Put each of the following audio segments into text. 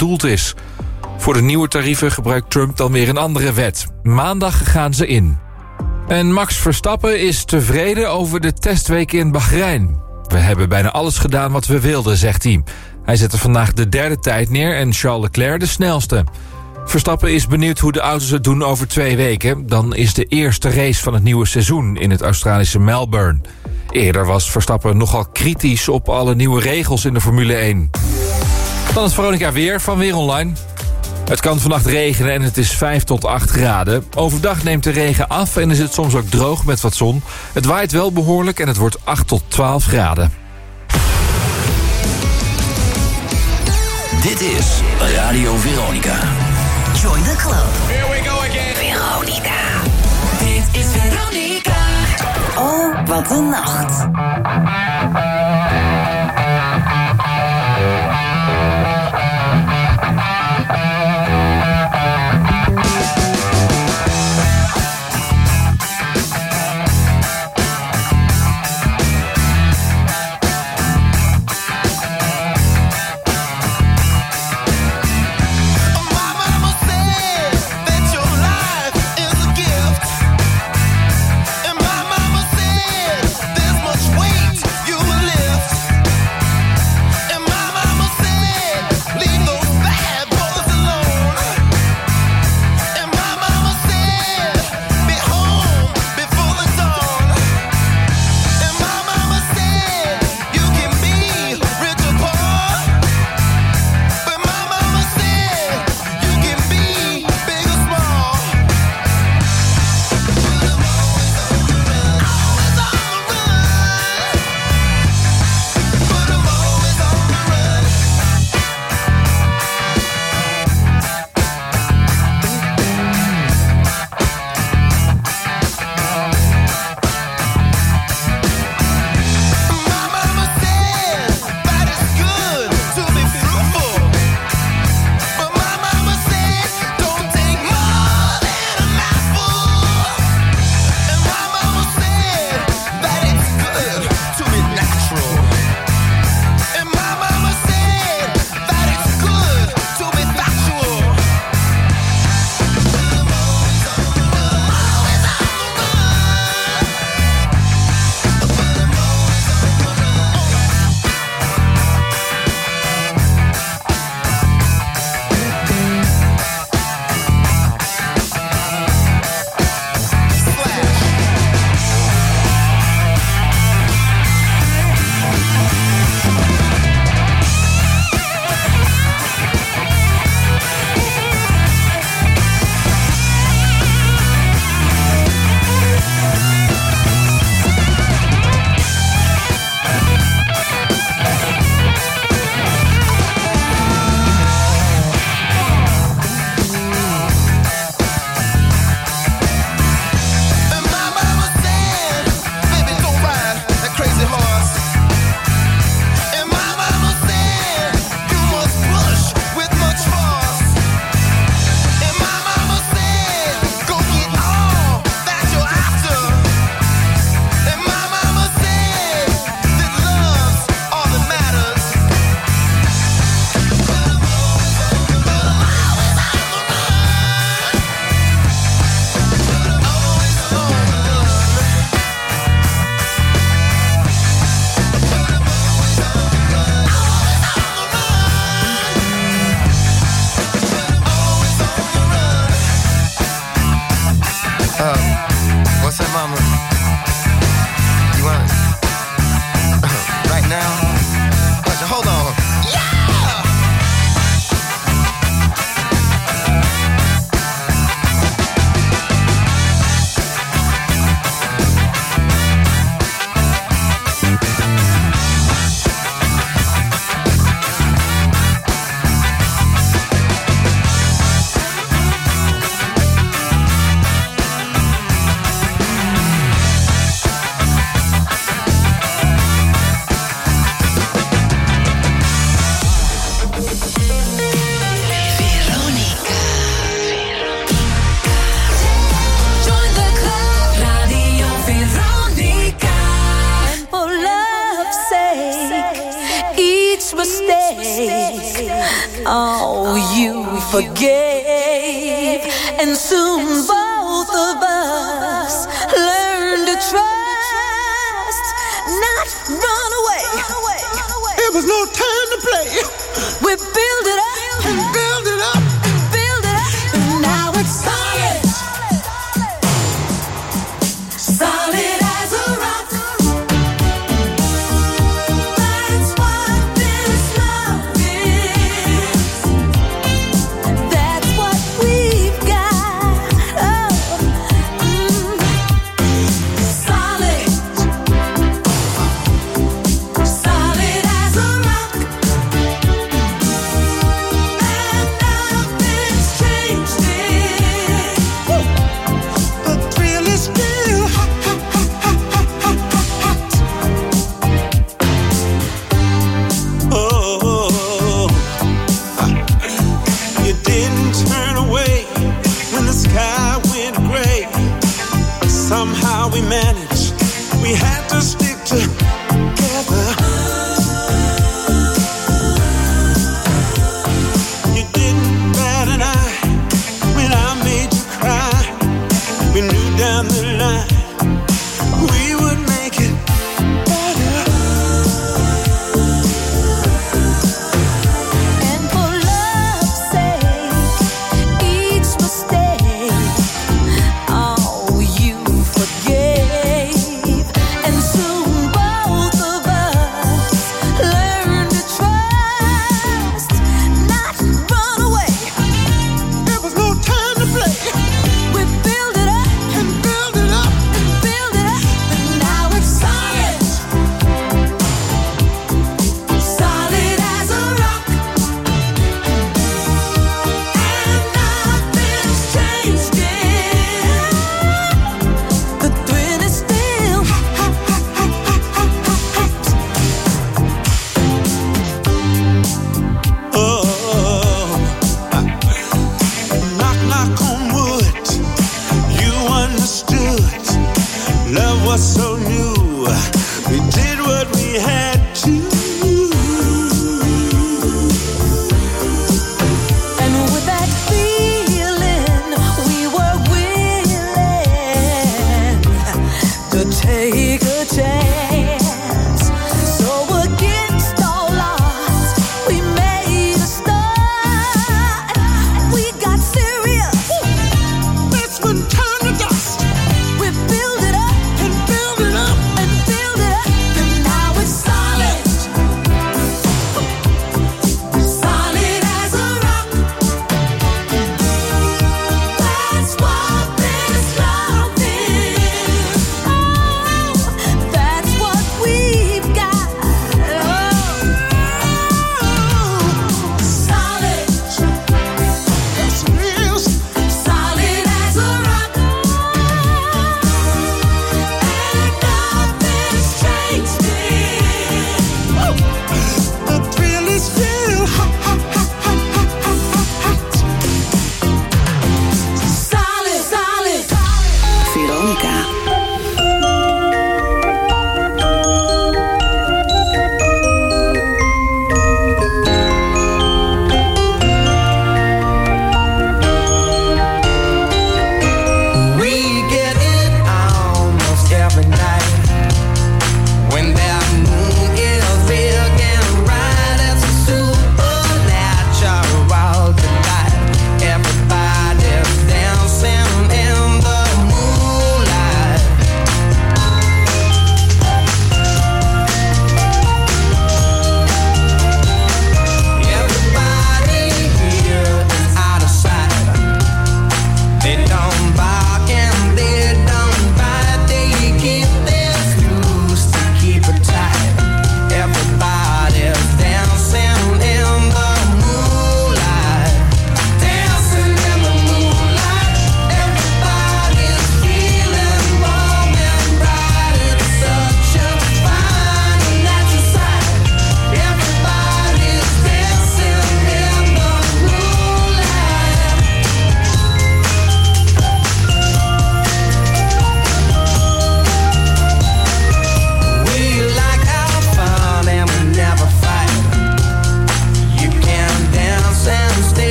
bedoeld is. Voor de nieuwe tarieven gebruikt Trump dan weer een andere wet. Maandag gaan ze in. En Max Verstappen is tevreden over de testweek in Bahrein. We hebben bijna alles gedaan wat we wilden, zegt hij. Hij zette vandaag de derde tijd neer en Charles Leclerc de snelste. Verstappen is benieuwd hoe de auto's het doen over twee weken. Dan is de eerste race van het nieuwe seizoen in het Australische Melbourne. Eerder was Verstappen nogal kritisch op alle nieuwe regels in de Formule 1. Dan het Veronica Weer van Weer Online. Het kan vannacht regenen en het is 5 tot 8 graden. Overdag neemt de regen af en is het soms ook droog met wat zon. Het waait wel behoorlijk en het wordt 8 tot 12 graden. Dit is Radio Veronica. Join the club. Here we go again. Veronica. Dit is Veronica. Oh, wat een nacht.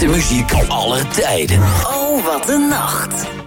Beste muziek aller tijden. Oh, wat een nacht.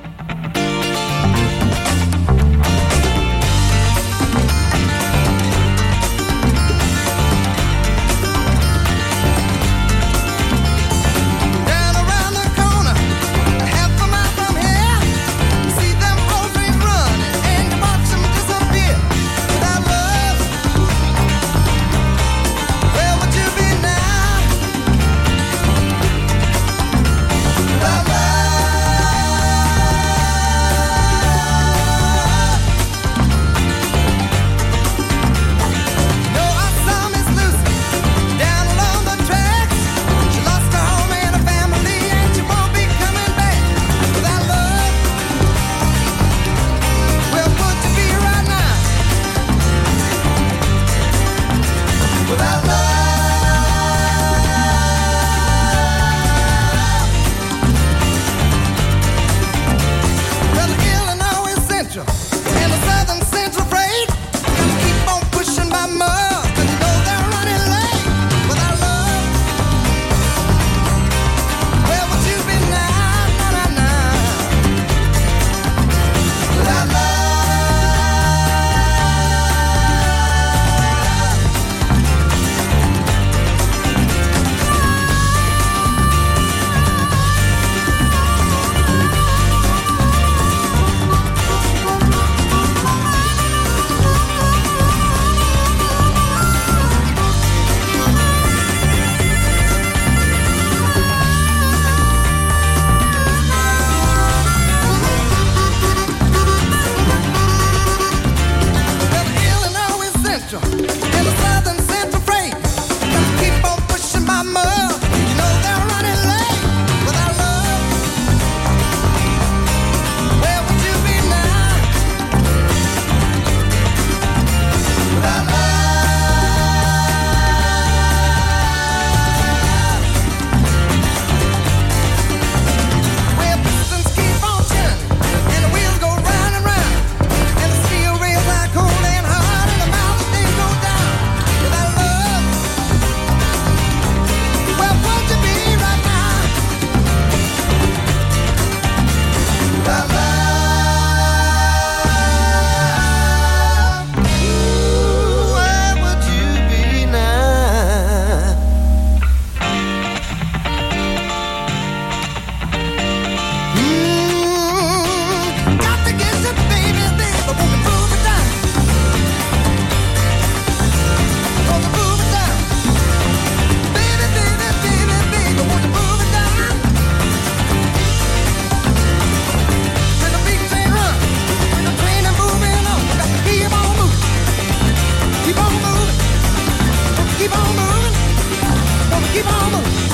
发梦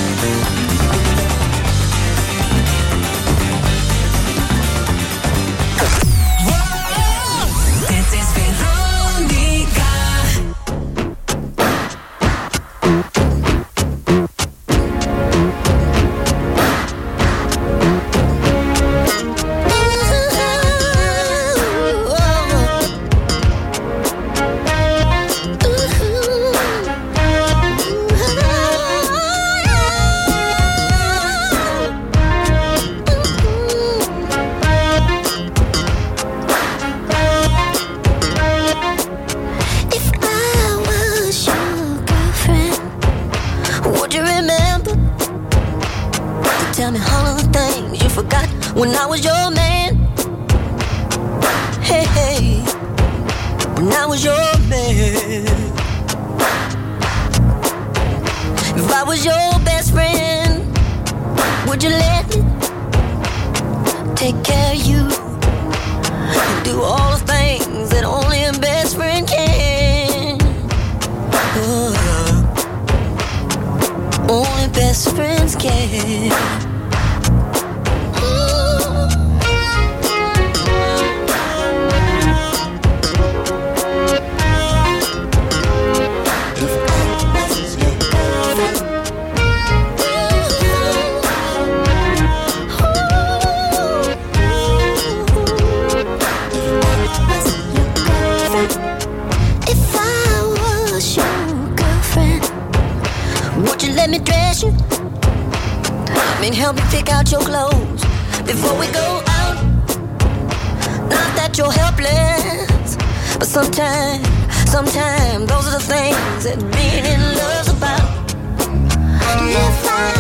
But sometimes, sometimes those are the things that being in love's about. And if I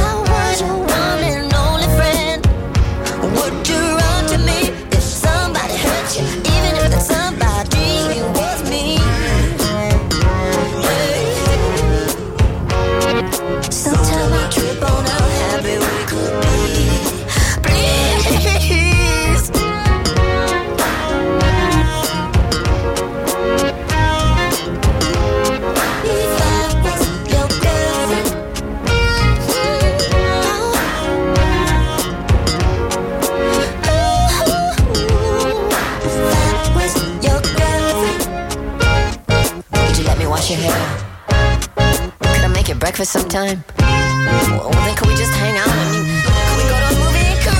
sometime. Well, then could we just hang out? I mean, could we go to a movie? Come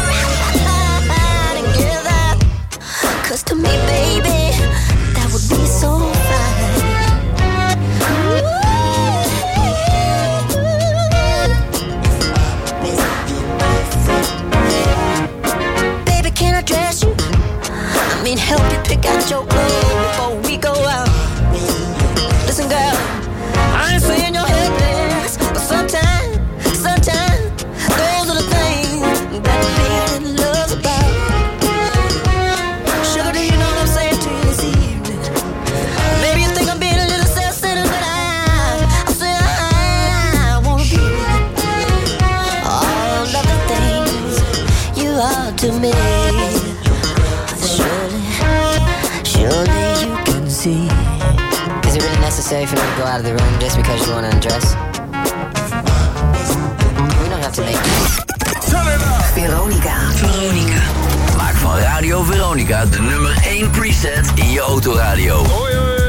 out and get that. Cause to me, baby, that would be so fine. Baby, can I dress you? I mean, help you pick out your clothes. safe and go out of the room just because you want to undress? We don't have to make Veronica. Veronica. Maak van Radio Veronica de nummer 1 preset in je autoradio. Hoi, hoi.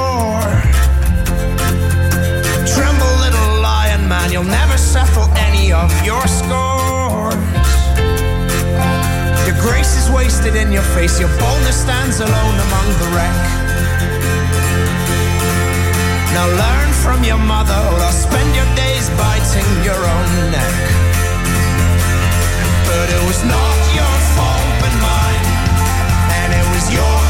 Man. You'll never settle any of your scores. Your grace is wasted in your face. Your boldness stands alone among the wreck. Now learn from your mother, or I'll spend your days biting your own neck. But it was not your fault but mine, and it was your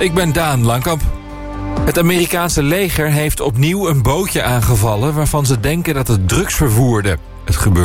ik ben Daan Langkamp. Het Amerikaanse leger heeft opnieuw een bootje aangevallen... waarvan ze denken dat het drugs vervoerde. Het gebeurde